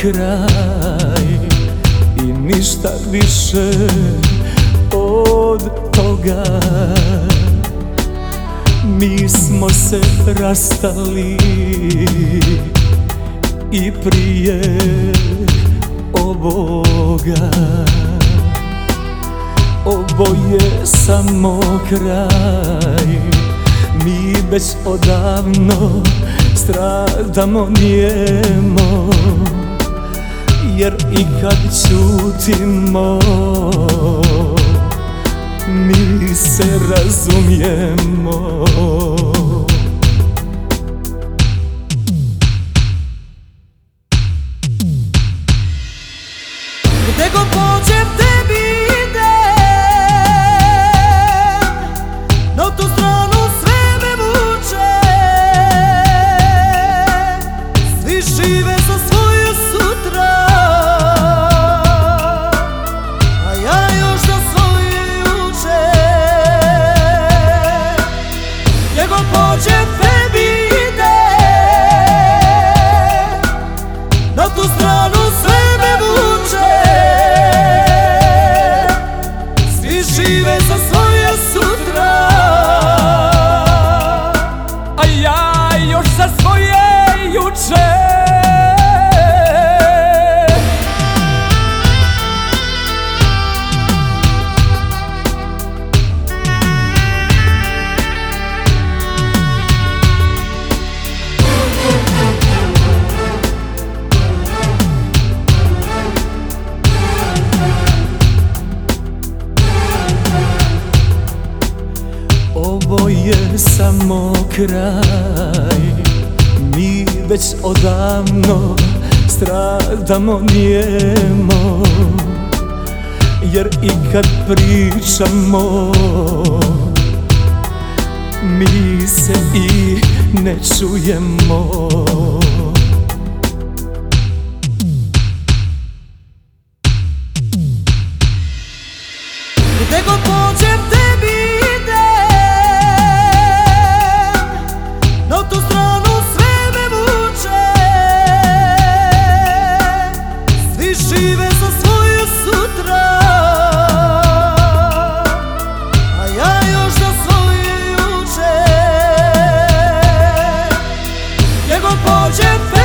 kraj I ništa više od toga. Mi smo se rastali I prije ovoga. Ovo je samo kraj Mi već odavno stradamo njemo Jer i kad čutimo Mi se razumijemo. Gde god pođem tebi je samo kraj. Mi već odavno stradamo njemo Jer i kad pričamo Mi se i ne čujemo Belgian.